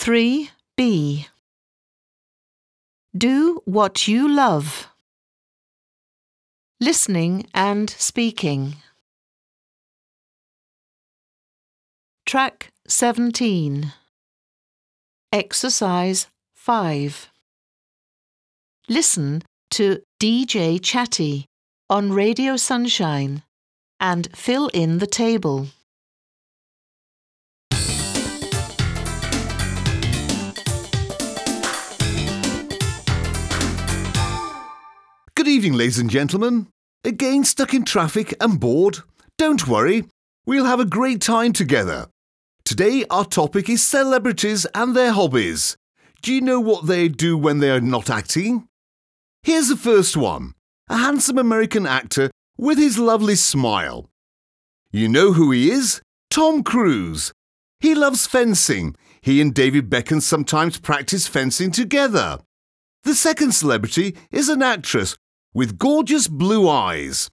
3b. Do what you love. Listening and speaking. Track 17. Exercise 5. Listen to DJ Chatty on Radio Sunshine and fill in the table. Evening, ladies and gentlemen. Again stuck in traffic and bored? Don't worry, we'll have a great time together. Today, our topic is celebrities and their hobbies. Do you know what they do when they are not acting? Here's the first one a handsome American actor with his lovely smile. You know who he is? Tom Cruise. He loves fencing. He and David Beckham sometimes practice fencing together. The second celebrity is an actress with gorgeous blue eyes.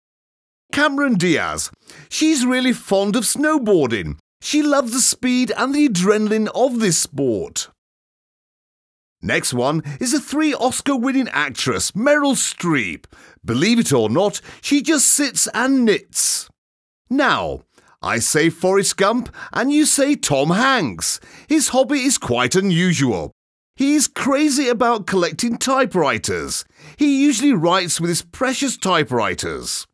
Cameron Diaz. She's really fond of snowboarding. She loves the speed and the adrenaline of this sport. Next one is a three Oscar winning actress, Meryl Streep. Believe it or not, she just sits and knits. Now, I say Forrest Gump and you say Tom Hanks. His hobby is quite unusual. He's crazy about collecting typewriters. He usually writes with his precious typewriters.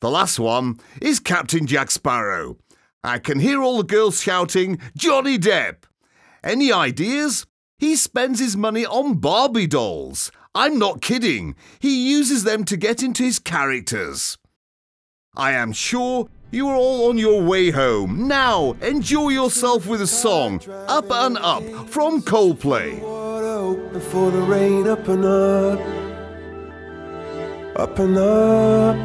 The last one is Captain Jack Sparrow. I can hear all the girls shouting, Johnny Depp. Any ideas? He spends his money on Barbie dolls. I'm not kidding. He uses them to get into his characters. I am sure you are all on your way home. Now, enjoy yourself with a song, Up and Up, from Coldplay. Before the rain, up and up, up and up.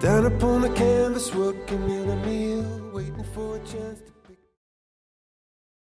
Down upon the canvas, working in a meal, waiting for a chance to.